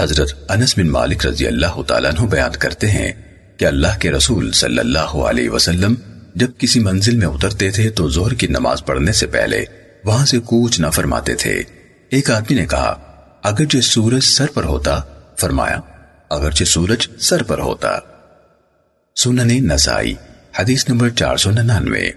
حضرت انس بن مالک رضی اللہ تعالیٰ عنہ بیان کرتے ہیں کہ اللہ کے رسول صلی اللہ علیہ وسلم جب کسی منزل میں اترتے تھے تو زہر کی نماز پڑھنے سے پہلے وہاں سے کوچ نہ فرماتے تھے۔ ایک آدمی نے کہا، اگرچہ سورج سر پر ہوتا، فرمایا، اگرچہ سورج سر پر ہوتا۔ سنن نسائی، حدیث نمبر چار سو ننانوے۔